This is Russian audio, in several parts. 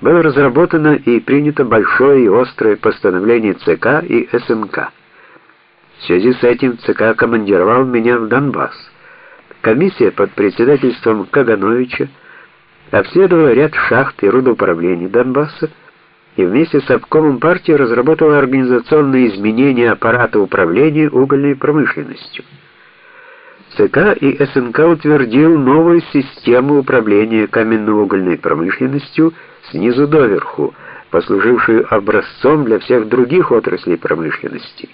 было разработано и принято большое и острое постановление ЦК и СНК. В связи с этим ЦК командировал меня в Донбасс. Комиссия под председательством Кагановича обследовала ряд шахт и рудоуправлений Донбасса и вместе с обкомом партии разработала организационные изменения аппарата управления угольной промышленностью. ЦК и СНК утвердил новую систему управления каменно-угольной промышленностью снизу доверху, послужившую образцом для всех других отраслей промышленности.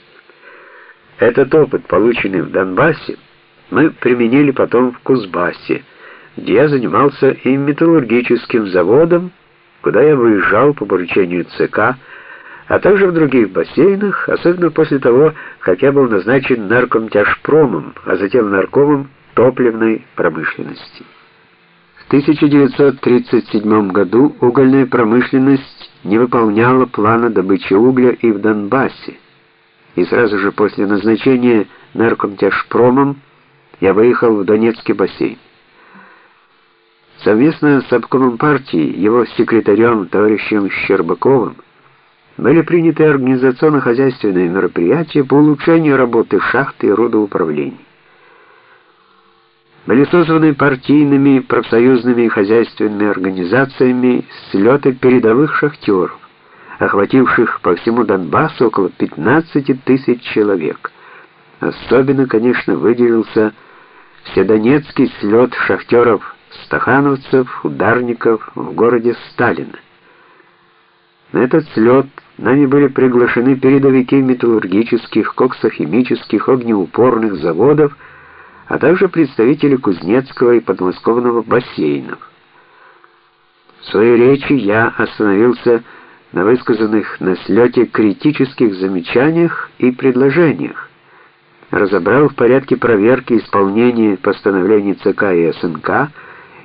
Этот опыт, полученный в Донбассе, мы применили потом в Кузбассе, где я занимался и металлургическим заводом, куда я выезжал по поручению ЦК, а также в других бассейнах, особенно после того, как я был назначен наркомтяжпромом, а затем наркомом топливной промышленности. В 1937 году угольная промышленность не выполняла плана добычи угля и в Донбассе, и сразу же после назначения наркомтяжпромом я выехал в Донецкий бассейн. Совместно с обкомом партии, его секретарем товарищем Щербаковым, были приняты организационно-хозяйственные мероприятия по улучшению работы шахты и родоуправления. Были созданы партийными, профсоюзными и хозяйственными организациями слеты передовых шахтеров, охвативших по всему Донбассу около 15 тысяч человек. Особенно, конечно, выделился Вседонецкий слет шахтеров-стахановцев, ударников в городе Сталина. На этот слет нами были приглашены передовики металлургических, коксохимических, огнеупорных заводов, а также представители Кузнецкого и подмосковного бассейнов. В своей речи я остановился на высказанных на слете критических замечаниях и предложениях, разобрал в порядке проверки исполнения постановлений ЦК и СНК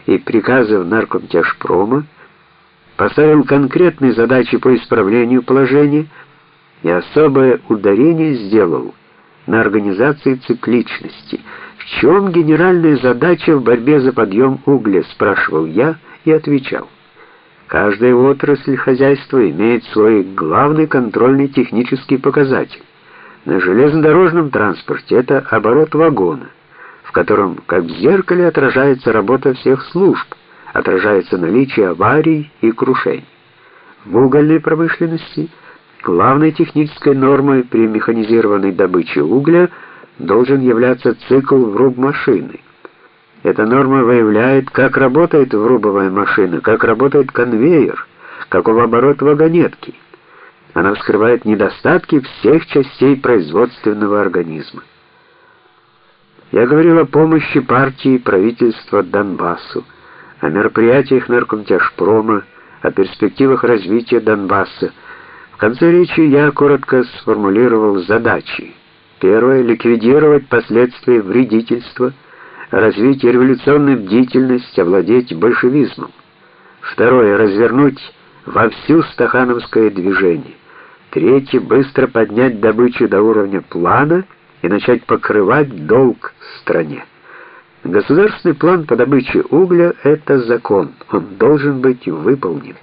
и приказов Наркомтяжпрома, поставил конкретные задачи по исправлению положения и особое ударение сделал на организации цикличности. В чем генеральная задача в борьбе за подъем угля, спрашивал я и отвечал. Каждая отрасль хозяйства имеет свой главный контрольный технический показатель. На железнодорожном транспорте это оборот вагона, в котором как в зеркале отражается работа всех служб отражается наличие аварий и крушений. В угольной промышленности главной технической нормой при механизированной добыче угля должен являться цикл вруб машины. Эта норма выявляет, как работает врубовая машина, как работает конвейер, каков оборот вагонетки. Она вскрывает недостатки всех частей производственного организма. Я говорил о помощи партии и правительства Донбассу о мероприятиях наркомтяжпрома, о перспективах развития Донбасса. В конце речи я коротко сформулировал задачи. Первое ликвидировать последствия вредительства, развить революционную бдительность, овладеть большевизмом. Второе развернуть во всю стахановское движение. Третье быстро поднять добычу до уровня плана и начать покрывать долг стране. Государственный план по добыче угля — это закон, он должен быть выполнен.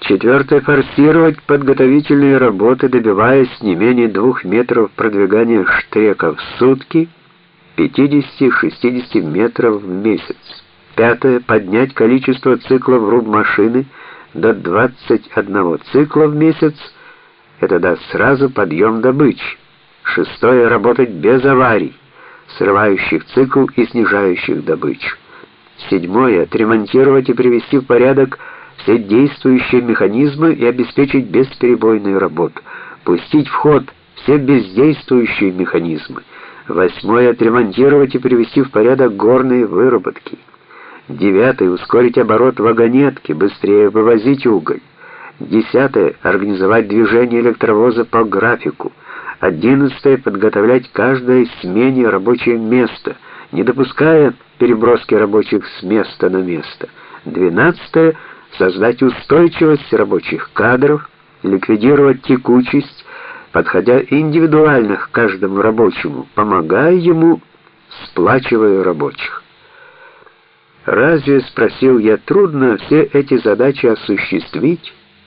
Четвертое. Форсировать подготовительные работы, добиваясь не менее двух метров продвигания штрека в сутки, 50-60 метров в месяц. Пятое. Поднять количество циклов руб машины до 21 цикла в месяц, это даст сразу подъем добычи. Шестое работать без аварий, срывающих цикл и снижающих добычу. Седьмое отремонтировать и привести в порядок все действующие механизмы и обеспечить бесперебойную работу. Пустить в ход все бездействующие механизмы. Восьмое отремонтировать и привести в порядок горные выработки. Девятое ускорить оборот вагонетки, быстрее вывозить уголь. Десятое организовать движение электровоза по графику. Одиннадцатое подготовлять каждой смене рабочее место, не допуская переброски рабочих с места на место. Двенадцатое создать устойчивость рабочих кадров, ликвидировать текучесть, подходя индивидуально к каждому рабочему, помогая ему, сплачивая рабочих. Разве, спросил я, трудно все эти задачи осуществить?